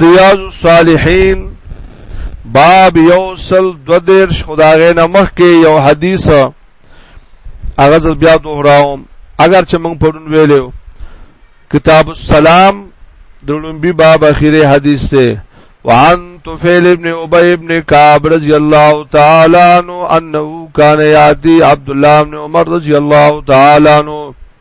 ریاض الصالحین باب یوصل دو دیرش خداغه نمخ کې یو حدیث هغه ز بیا دوهراوم اگر چې موږ پرون ویلو کتاب السلام د لومبي باب اخیری حدیث ته وعن طفیل ابن ابی ابن کعب رضی الله تعالی عنہ انه کان یاتی عبد الله ابن عمر رضی الله تعالی عنہ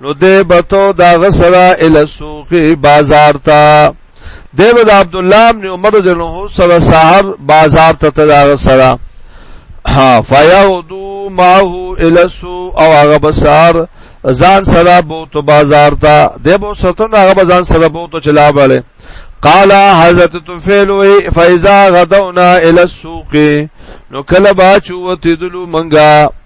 نو دی بتو دا غسرا ال سوق بازار تا دی ود عبد الله ابن عمر جنو سره سحر بازار ته دا غسرا ها فیاودو ماهو ال سو او هغه بسار ځان سره بوت بازار تا دی بو ستن هغه ځان سره بوت چلا باله قال حضرت طفیل وی فیزا غدونا ال سوق نو کله با چوت دلو منګه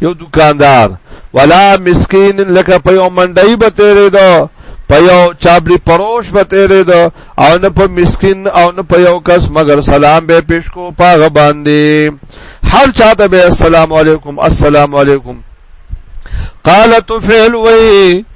یو دکاندار ولا مسکین لکه په یو منډای به تیرې دو په یو چابلی پروش به تیرې دو او نه په مسکین او نه په یو کس مگر سلام به پیش کو پاغه باندې هر چاته به السلام علیکم السلام علیکم قالت فعل وی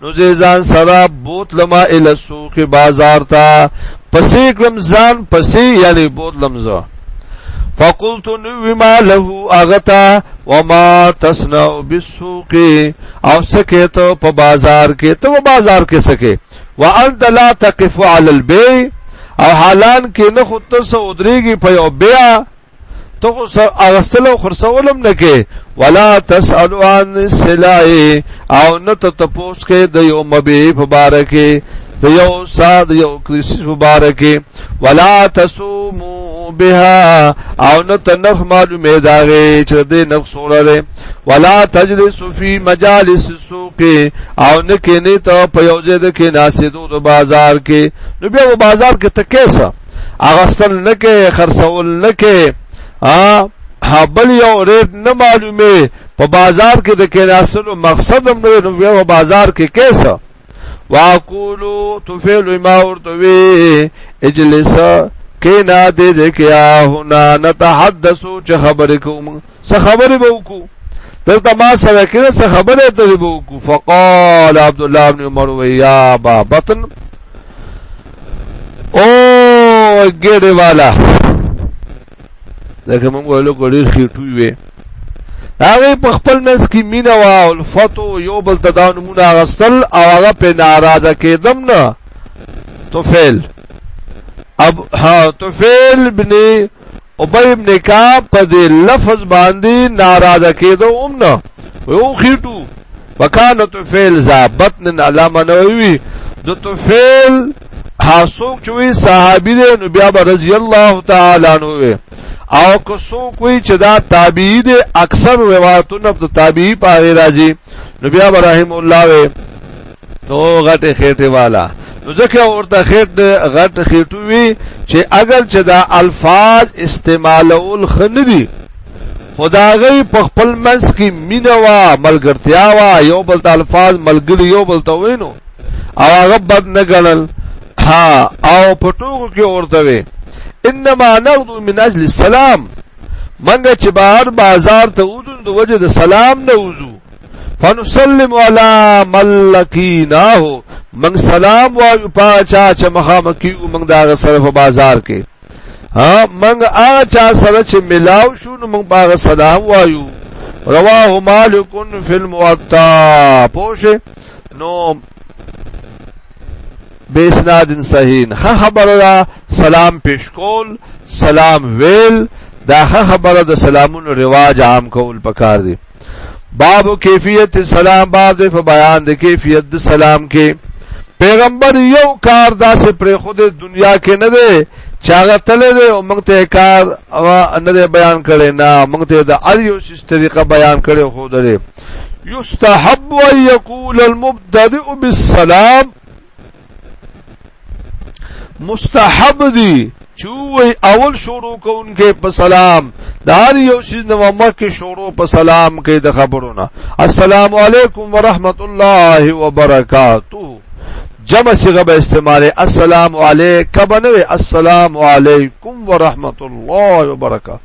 نو ځان سره بوتلم ال سوق بازار تا پسې کلم ځان پسې یعنی بوتلم زه فقلت نو ما له اغتا وما تصنع بالسوق او سکه ته په بازار کې ته په بازار کې سکه وانت لا تقف على البيع او حالان کې نه خود ته سودريږي په یو بيع ته خو اغستل او خرڅولم نه کې ولا تسالو عن سلای او نه ته تپوس کې د یو مبي په بار کې د یو ساد یو کریسی په بار کې ولا تسومو بها او نه ته نخ معلومه داغه چې د نخ سوره ده ولا تجلس فی مجالس السوق او نه کې نه ته په یو ځای د کې ناسې دوه بازار کې نو بیا په بازار کې ته کیسه اغستل نه کې خرڅول نه کې ها بل یو ریټ نه معلومه په بازار کې د کیناسلو مقصد هم نه نو په بازار کې کیسه واقولو تفعل ما ورتوي اجلس کینا دې دې کیا هنا نتحدثو چې خبرې کوم څه خبرې به وکړو دلته ما سره کړه څه خبره ته به وکړو فقال عبد الله بن عمر ويا با بطن او ګډه والا لکه موږ ویلو ګډیر خېټوي وي هغه په خپل منځ کې مینا وا او الفتو یو بل ته دا نمونه غستل او هغه په ناراضه کېدم نه توفیل اب ها توفیل بن ابي ابن کعب په دې لفظ باندې ناراضه کېدو هم نه یو خېټو وکانه طفیل ذا بطن علامه نووي د طفیل حاسوک چوي صحابي دی نو بیا رضی الله تعالی عنہ او که څوک وي چې دا تابعی دی اکثر روایتونه د تابعی په غیر راځي نو بیا ابراهيم الله وي نو غټ خېټه والا نو ځکه ورته خېټ غټ خېټو وی چې اگر چې دا الفاظ استعمالول خندي خداغي په خپل منځ کې مینوا ملګرتیا وا یو بل الفاظ ملګری یو بل ته وینو او هغه بد نه ګڼل ها او په ټوګو کې ورته وی انما نغدو من اجل السلام منګه چې بهر بازار ته وځو د وجه د سلام نه وځو فنسلم علی ملکیناه من سلام وایو پاچا چې مخامکی او من دا سره په بازار کې ها من هغه چا سره چې ملاو شو نو من باغ سلام وایو رواه مالک فی الموطا پوشه نو بیسناد صحیح خه خبره دا سلام پیش کول سلام ویل دا خه خبره د سلامونو رواج عام کول پکار دی باب کیفیت السلام باب دې په بیان د کیفیت د سلام کې پیغمبر یو کار داسې پر خود دنیا کې نه دی چاغه تلې دی او موږ ته کار او نه دی بیان کړي نه موږ ته د ار یو شش طریقه بیان کړي خو درې یستحب ان یقول المبتدئ بالسلام مستحب دي چوي اول شروع کوونکې په سلام دار یو شي نو مکه شروع په سلام کې د خبرونه السلام علیکم ورحمت الله وبرکاتو جمع صيغه به استعماله السلام علیکم بنوي السلام علیکم ورحمت الله وبرکاته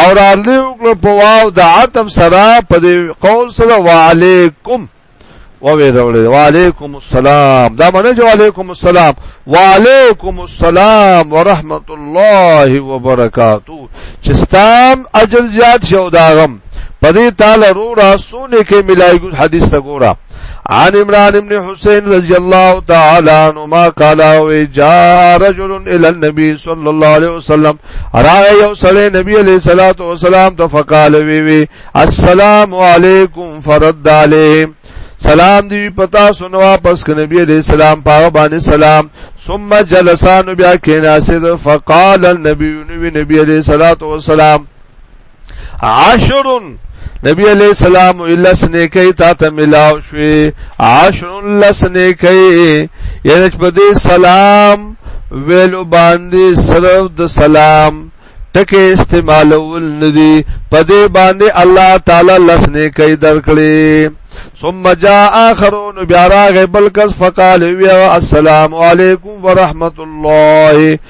او را لوګل په واو د عتب سره په دې قول سره وعليکم و وی راولې وعليکم السلام دا باندې جو عليکم السلام وعليکم السلام ورحمت الله وبرکاتو چې ستام اجر زیات شو داغم پدې تعالی رو راسونه کې ملایګو حدیث ته ګورا عن عمران ابن حسين رضي الله تعالى عنهما قال جاء رجل الى النبي صلى الله عليه وسلم راغه یو سړی نبی علیہ الصلوۃ والسلام ته فقال وی وی السلام علیکم فرد علیهم سلام دی پتا سنو واپس ک نبی علیہ السلام پاغه باندې سلام ثم جلسان بیا کیناسد فقال النبی نبی نبی علیہ الصلوۃ والسلام عاشر نبی علیہ السلام الس نیکی تا ته ملاو شوی عاشر لس نیکی یعنی په دې سلام ویلو باندې صرف د سلام ټکه استعمالول ندی په دې باندې الله تعالی لس نه کوي درکړي ثم جاء اخرون بیا راغ بل کس فقال وی السلام علیکم ورحمت الله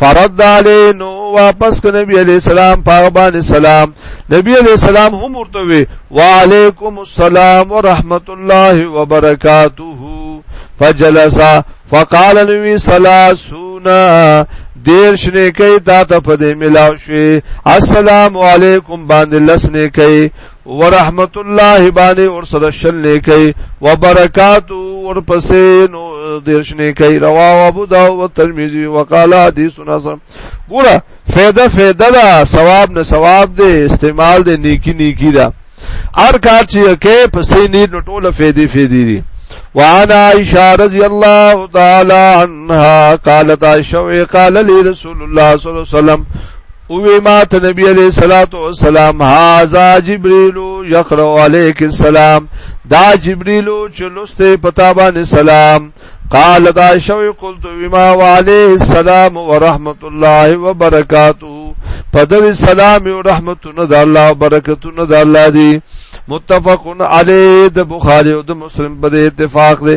فرد علی نو واپس ک نبی علی السلام پاغ باندې سلام نبی علی السلام هم ورته وی وعلیکم السلام ورحمت الله وبرکاته فجلس فقال نبی سلاسونا دیر شنه کوي تا ته په دې ملاو شي السلام علیکم باندې لسنه کوي ورحمت الله باندې اور سره شل نه کوي وبرکات اور پسې نو دیرش نه کوي رواه ابو داود او ترمذی وقال حدیث حسن ګوره فایده فایده دا ثواب نه ثواب دی استعمال دی نیکی نیکی دا ار کار چې کې پسې نه نو ټوله فایده فایده دي وعن عائشة رضي الله تعالى عنها قالت عائشة قال لي رسول الله صلى الله عليه وسلم او وی ما ته نبی علیہ الصلوۃ والسلام هاذا جبريل يقرأ عليك السلام دا جبريل چې لسته پتا باندې سلام قال دا شوی قلت بما وعليه السلام ورحمت الله وبرکاته پدر سلام او رحمتونه د الله او برکتونه د الله دی متفقن علی د بخاری او د مسلم په اتفاق دی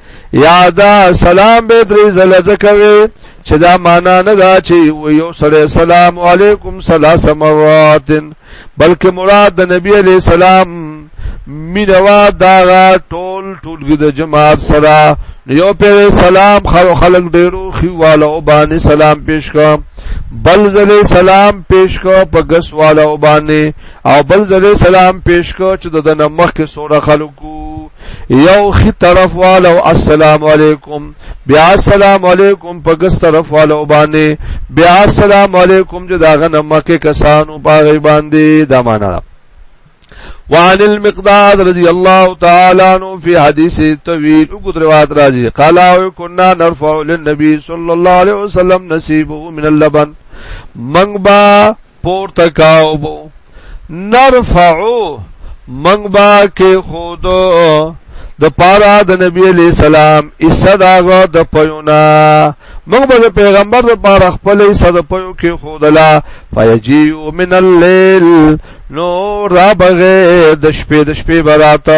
یا دا سلام به درې زله ځکوي چې دا معنا نه دا چې یو سره سلام علیکم ثلاث مرات بلکې مراد د نبی علی سلام مینوا دا ټول ټولګي د جماعت سره یو په سلام خلک خلک ډیرو خواله او باندې سلام پیش کا بل زله سلام پیش کا په غس والا او باندې او بل زله سلام پیش کا چې د نمخ کې سوره خلکو یو خي طرف والو السلام علیکم بیا السلام علیکم په ګس طرف والو باندې بیا السلام علیکم چې دا غنه مکه کسانو باغې باندې دا معنا وعن المقداد رضی الله تعالی عنہ فی حدیث طویل کو روایت راځي قال او كنا نرفع للنبي صلی الله علیه وسلم نصیبه من اللبن منبا پورته کاو بو نرفعو منګ با کې خود د پارا د نبی علی سلام ایسا داغه د پيونا موږ به پیغمبر د پاره خپل ایسا د پيو کې خودلا فیجیو من الليل نو را بغه د شپې د شپې براته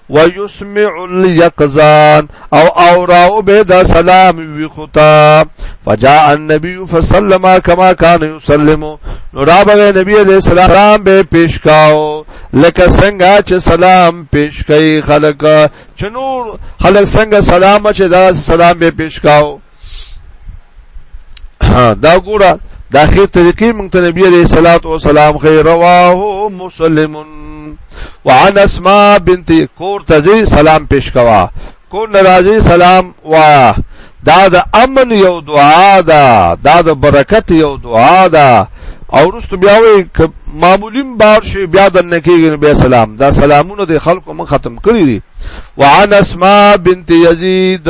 ويسمع اليقظان او اوراو به دا سلام وی خطا فجاء النبي فسلم كما كان يسلم نو را به نبی علیہ السلام به پیش کاو لکه څنګه چې سلام پیش کوي خلک چې نور خلک څنګه سلام چې دا سلام به پیش کاو ها دا ګوره دا خیر طریقې مونږ ته نبی عليه الصلاه والسلام خیر رواه مسلم وعن اسماء بنت کور تزي سلام پیش کوا کور ناراضي سلام وا دا د امن یو دعا ده دا د برکت یو دعا ده او رست بیا وی معمولین بار شي بیا د نکیږي بیا سلام دا سلامونه د خلکو من ختم کړی دي وعن اسماء بنت یزید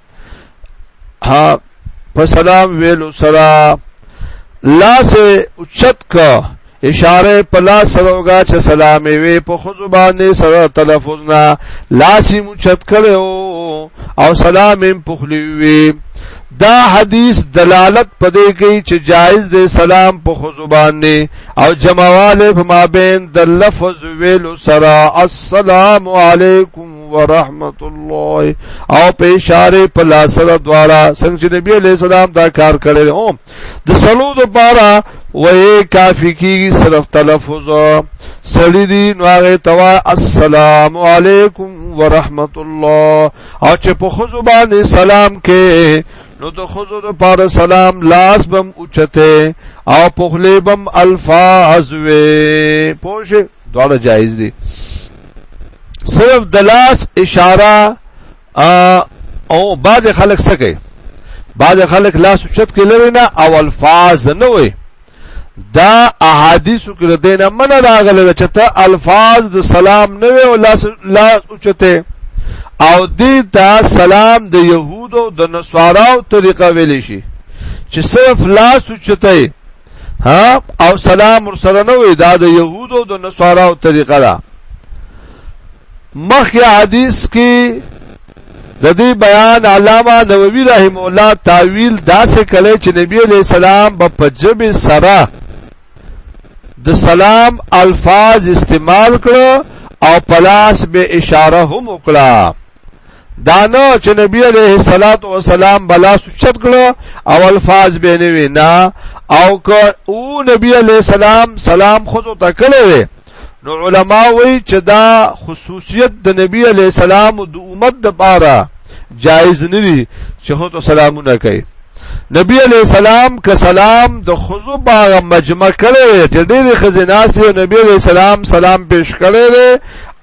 ها په سلام ویلو سره لاس اوچت کا اشاره په لاس سره وګا چې سلام وی په خزو باندې سره تلفظ نه لاس مو چت کړو او سلام هم پخلی وی دا حدیث دلالت پدې کوي چې جایز دی سلام په خزبانه او جماواله په مابین د لفظ ویلو سره السلام علیکم ورحمت الله او په اشاره په لاس سره دواړه څنګه چې نبی علی السلام دا کار کړی او د سلو د پاره وې کافی کیږي صرف تلفظ سړی دی نو هغه توا السلام علیکم ورحمت الله او چې په خزو باندې سلام کې نو د خزو د پاره سلام لاس بم اوچته او په خلیبم الفاظ وې پوه دواړه جایز دي صرف د لاس اشاره او بعض خلک څه کوي بعض خلک لاس اوچت کې لري نه او الفاظ نه وي دا احادیثو کې د دینه من راغله چې ته الفاظ د سلام نه وي او لاس لاس اوچته او دې دا سلام د يهودو د نصاراو طریقه ویل شي چې صرف لاس اوچته ها او سلام ورسره نه وي دا د يهودو د نصاراو طریقه ده مخکې حدیث کې د دې بیان علامه نووي رحم الله تعویل داسې کړي چې نبی علیہ السلام په پجب سره د سلام الفاظ استعمال کړو او پلاس به اشاره هم وکړه دانه چې نبی عليه الصلاه والسلام بلا سوچت کړو او الفاظ به نه وینا او که او نبی عليه السلام سلام خو ته کړو نو علما وی چې دا خصوصیت د نبی عليه السلام د امت د پاره جایز نه دي چې هو ته سلامونه کوي نبی علیہ السلام که سلام د خزو باغ مجمع کړی چې ډېری خزیناسی او نبی علیہ السلام سلام پیش کړی دی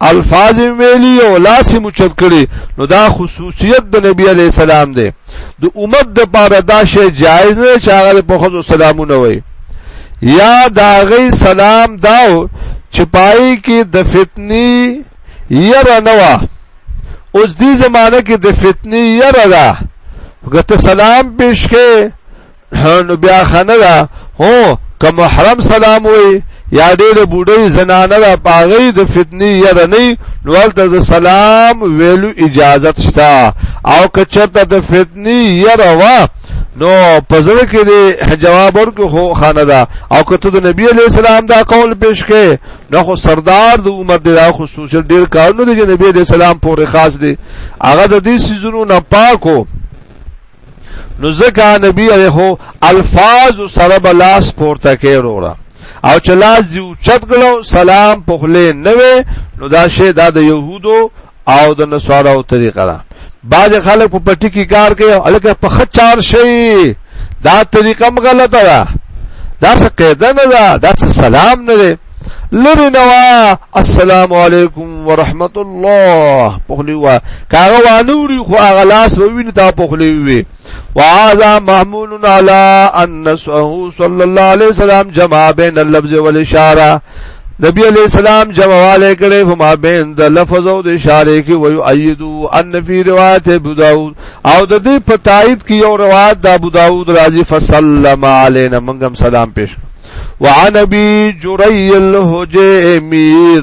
الفاظ ویلی او لاس مچت کړی نو دا خصوصیت د نبی علیہ السلام دی د امت د پاره دا شی جایز نه چې هغه په خزو سلامونه وایي یا داغی سلام داو چې پای کې د فتنی یره نوا اوس دې زمانه کې د فتنې یره ده وګته سلام پیش کې نو بیا خنه ده هو که محرم سلام وي یا ډېر بوډۍ زنانه ده پاغې د فتنې یره نه نوالته د سلام ویلو اجازت شته او که چرته د فتنې یره وا نو پزړه کې دې جواب ورکو خو خانه ده او کته د نبی علی السلام دا قول پیش کې نو خو سردار د عمر د خصوصي ډیر کارونه دي چې نبی دې سلام پورې خاص دي هغه د دې سيزونو نه پاکو نو ځکه نبی عليه الفاظ سره بلاس پورته کې وروړه او چې لاس دی اوچت کړو سلام په خله نه وي نو دا شی دا د يهودو او د نسوارو طریقه ده بعض خلک په پټی کې کار کوي الکه په خچار شي دا طریقه هم غلطه ده دا څه قاعده نه ده دا څه سلام نه دی لری نوا السلام علیکم ورحمت الله پخلی وا کاغه وانوري خو اغلاس وویني تا پخلی وي وهذا محمول على ان نسوه صلى الله عليه وسلم جمع بين اللفظ والاشاره نبی علیہ السلام جمع والے کړي فما بین د لفظ او د اشاره کې ویو ایدو ان فی روایت ابو داود او د دې په تایید کې یو روایت د ابو داود راضی فسلم علینا منګم سلام پیش وعن ابي جريل هجيمير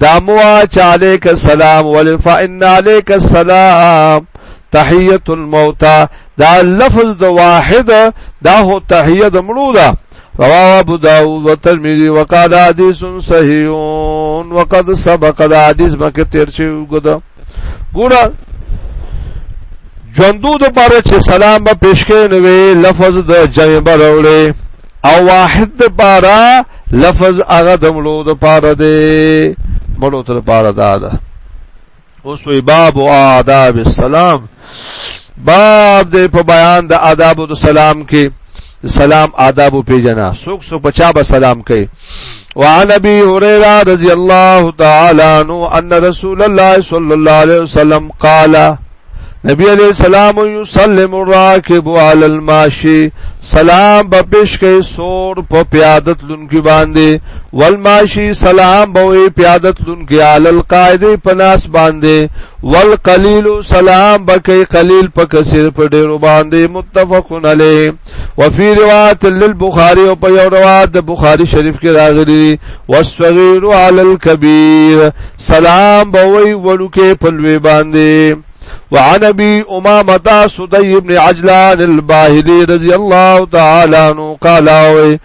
داموا چې علیک السلام ول فإن علیک السلام تحیت الموتى دا لفظ د واحد دا هو تحیه د مړو ده رواه ابو داود والترمذي وقال حديث صحيح وقد سبق الحديث مکه تیر شوی ګده ګوره ژوندو د پاره چې سلام به پیش کړي نو لفظ د جمع براولې او واحد د پاره لفظ هغه د مړو د پاره دی مړو تر پاره دا ده اوس وی باب آداب السلام باب دې په بیان د آداب او سلام کې سلام آداب او پیجنا سوک سو بچا به سلام کوي وعن ابي هريره رضي الله تعالى عنه ان رسول الله صلى الله عليه وسلم قال نبی علیہ السلام یسلم الراکب علی الماشی سلام به پیش کوي سور په پیادت لونکي باندې والماشی سلام به پیادت لونکي علی القاعده پناس باندې والقلیل سلام بکی قلیل په کثیر په ډیرو باندې متفقن علی وفي روایت للبخاری او په یو روایت د بخاری شریف کې راغلی والصغیر علی الكبیر سلام بوي ولکه په لوی باندې وعن ابي امامه صدي بن عجلان الباهلي رضي الله تعالى عنه قال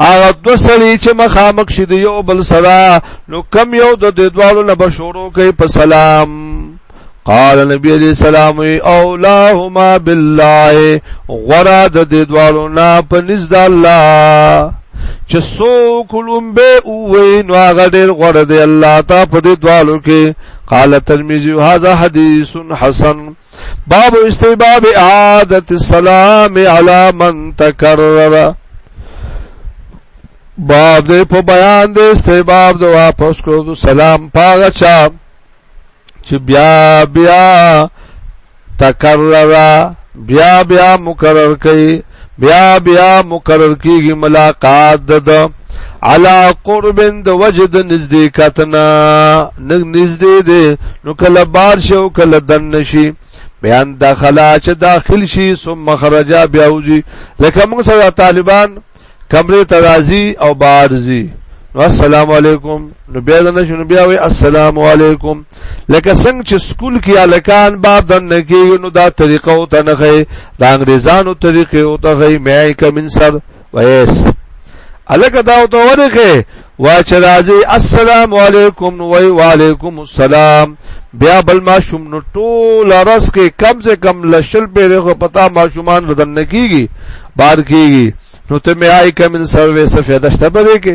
هغه دو سړي چې مخامخ شي دی یو بل سره نو کم یو د دې دوالو نه بشورو کوي په سلام قال نبی علیہ السلام اولاهما بالله غرا د دې دوالو نه په نزد الله چې سو کولم به اوې نو هغه ډېر غره دی الله تا په دې دوالو کې قال ترمذی هاذا حدیث حسن باب استباب عادت السلام علی من تکرر باب دې په بیان دې استباب د واپس کولو سلام پاغه چا چې بیا بیا تکرر بیا بیا مکرر کوي بیا بیا مقرر کیږي ملاقات د علا قرب د وجد نزدې کتنا نګ نزدې دې نو کله بار شو کله دن نشي بیان داخلا چې داخل شي ثم خرجا بیا وځي لکه موږ سره طالبان کمرې ترازی او بارزی نو السلام علیکم نو بیا نه شنو بیا وی السلام علیکم لکه څنګه چې سکول کې الکان با دن کې نو دا طریقه او تنخه د انګريزانو طریقه او ته غي مې کمن سر ویس الک دا او ته ورخه وا چې راځي السلام علیکم وای وعلیکم السلام بیا بل ما شوم نو ټول رس کې کم سے کم لشل پیره خو پتا ما شومان ردن کیږي بار کیږي نو ته مې آی کمن سر وې سفیدشته بده کې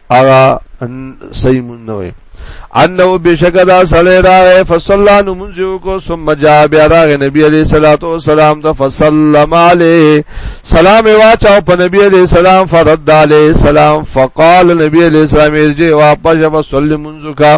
اغا صحیح مون نه وي انه بشکدا سړی راغی فصلا نو منځو کو ثم جاء بیا راغی نبی علیہ الصلوۃ والسلام ته فسلم علیه سلام واچاو په نبی علیہ السلام فرد علیہ السلام فقال نبی علیہ السلام ارجع واپس وسلم منځو کا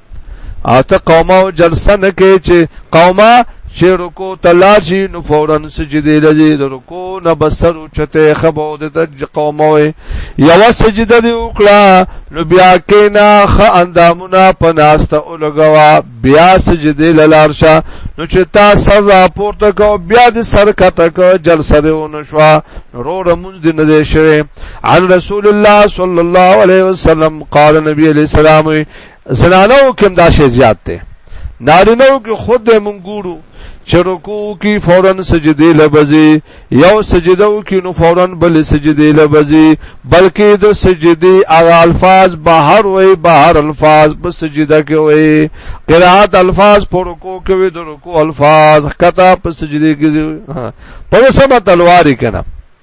او ته قومه او جلسه نه کې چې قومه چې رکو تلاشي نو فورن سجدي لذي رکو نه بسر چته خبو د قومه یو سجده دی وکړه نو بیا کې نه خ اندامونه پناسته اولګوا بیا سجدي لارشه نو چې تا سر راپورته کو بیا د سر کته کو جلسه دی ونشوا رو رمون دې نه دی شوی عن رسول الله صلی الله علیه وسلم قال نبی علیہ السلام زنانو کوم دا شی زیات دی نارینو کې خود د مونږ ګورو چې رکوع کې فورا سجدي لبزي یو سجدو کې نو فورا بل سجدي لبزي بلکې د سجدي اغه الفاظ بهر وي بهر الفاظ په سجده کې وي قرات الفاظ په رکوع کې وي د رکوع الفاظ کته په سجدي کې په سم تلواري کنه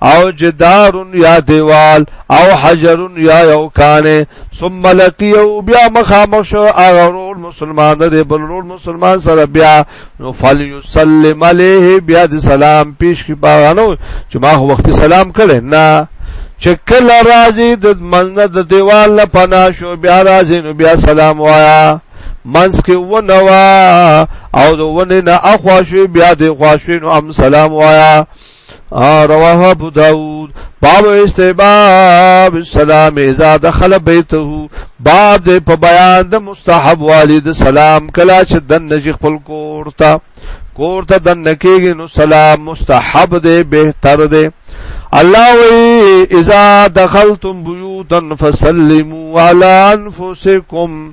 او جدار یا دیوال او حجر یا یو کانه ثم لقیو بیا مخامخ شو هغه رول مسلمان د بل رول مسلمان سره بیا نو فلیسلم علیه بیا د سلام پیش کی باغانو چې ما خو وخت سلام کړي نه چې کله راځي د منځ د دیوال نه پنا شو بیا راځي نو بیا سلام وایا منس کې ونوا او د ونه نه اخوا شو بیا د خوا شو نو ام سلام وایا رواه ابو داود باب استحباب السلام اذا دخل بيته باب دې په بیان د مستحب والد سلام کلا چې د نجی خپل کور ته کور ته د نکیږي نو سلام مستحب دې بهتر دې الله وی اذا دخلتم بيوتا فسلموا على انفسكم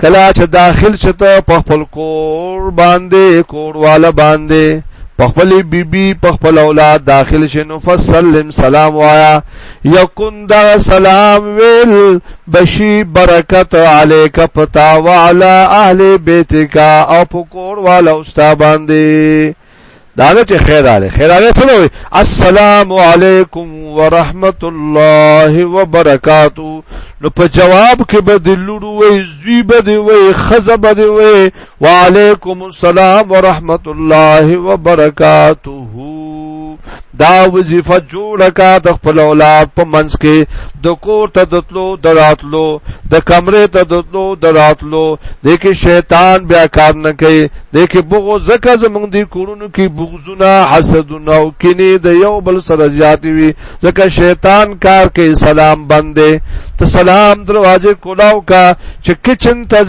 کلا چې داخل شته په خپل کور باندې کورواله باندې په خپل بیبي په خپل اولاد داخل شنو فسلم سلام وایا یکون دا سلام ویل بشی برکت علیک پتا وعلى اهل بیتک او پکور والا استاد باندې دا نه چې خیر راغی خیر راغی څه وي السلام علیکم ورحمت الله وبرکاتو نو په جواب کې به د لړو وي زوی به دی وي خزه به دی وي وعلیکم السلام ورحمت الله وبرکاتو دا وظیفه جوړه کا د خپل اولاد په منځ کې د کور ته دتلو دراتلو د کمرې ته دتلو دراتلو د کې شیطان بیا کار نه کوي دې کې بغو زکه زمونږ دی کورونو کې بغزونه حسدونه او کینې د یو بل سره زیاتې وي ځکه شیطان کار کوي سلام بندې ته سلام دروازه کولاو کا چې کچن ته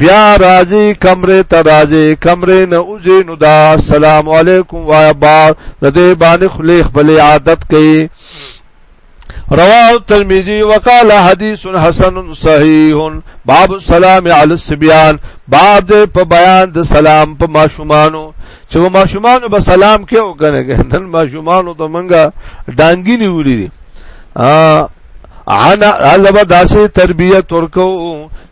بیا راځي کمرې ته راځي کمرې نه اوځي نو دا السلام علیکم وای بار د دې باندې خلیخ بلې عادت کوي رواه الترمذي وقال حديث حسن صحيح باب السلام على الصبيان باب دې په بیان د سلام په ماشومانو چې په ماشومانو به سلام کې او کنه نن ماشومانو ته منګه ډانګي نیولې دي ا انا البا داسې تربيت ورکو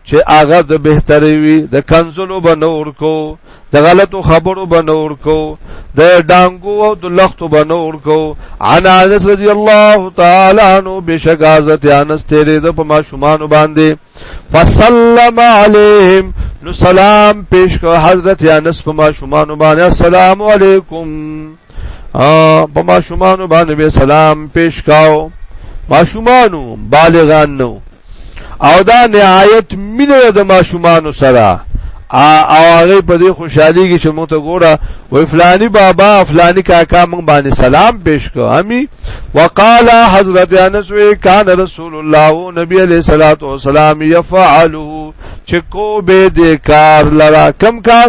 چې هغه د بهتري وي د کنزلو بنور کو د غلطو خبرو بنور کو د ډانګو او د لختو بنور کو عن انس رضی الله تعالی عنہ بشک حضرت انس تیرې د په ماشومان باندې فسلم علیهم نو سلام پیش کو حضرت انس په ماشومان باندې السلام علیکم په ماشومانو باندې به سلام پیش کاو ماشومانو بالغان نو او دا نهایت مینه د ماشومانو سره او هغه په دې خوشحالي کې چې موږ ته ګوره وای فلانی بابا فلانی کاکا موږ باندې سلام پیش کو همي وقال حضرت انس وی کان رسول الله او نبی علیہ الصلوۃ والسلام يفعله چې کو به دې کار لرا کم کار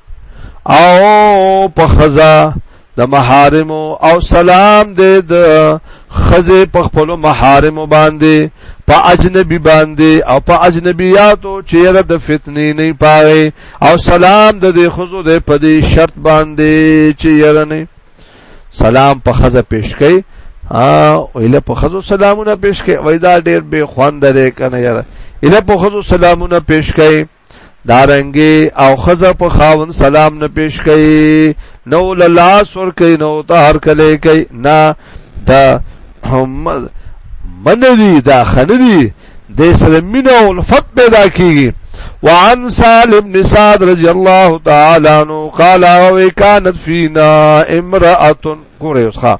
او په خزا د محارم او سلام دې د خزه په خپل محارم باندې په اجنبي باندې او په اجنبياتو چیرې د فتنې نه پاره او سلام د دې خزو دې په دې شرط باندې چیرې نه سلام په خزه پیش کړي او اله په خزو سلامونه پیش کړي وای دا ډېر به خوان درې کنه یاره اله په خزو سلامونه پیش کړي دارنګي او خزه په خاون سلام نه پیش کوي نو لاس ور کوي نو ته هر کله کوي نه دا هم من دي دا خندي د اسلامي او الفت پیدا کیږي وعن سالم بن سعد رضی الله تعالی عنہ قال وكانت فينا امراه قريشها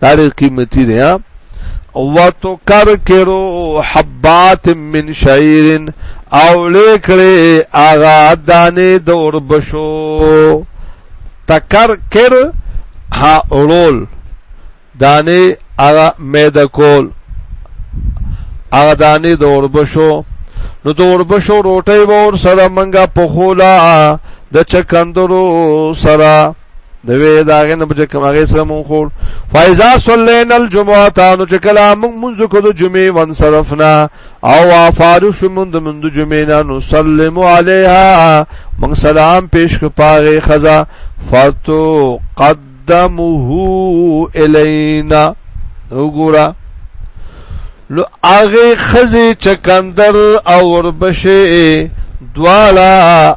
دا ډېر قیمتي دی ها وتکرکرو حبات من شعير او لیکړي اغا دانه دور بشو تکرکر ها اورول دانه اغا مید کول اغا دانه دور بشو نو دور بشو روټي ور سره منګه پخولا د چکندرو سره د وی دا غنه په کوم هغه سره مونږ خور فایزا صلینا الجمعه تانو چې کله مونږ مونږ کو د جمعې ون صرفنا او افارش مونږ د مونږ جمعې نه نو سلم علیها مونږ سلام پیش کو پاره خزا فاتو قدمه الینا وګوره لو هغه خزه چکندر او وربشه دوالا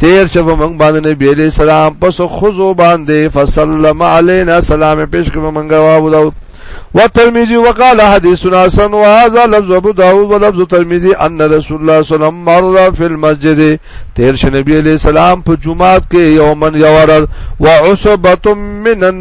تیر چې په موږ باندې نبی علیہ السلام پس خزو باندې فسلم علینا سلام پیش کړو موږ وابو داود والترمذي وقال حديث حسن وهذا لفظ ابو داود ولفظ الترمذي ان رسول الله صلى الله عليه وسلم مر في المسجد تیر شنبی علیہ السلام په جمعات کې یومن یوارد وعصبه من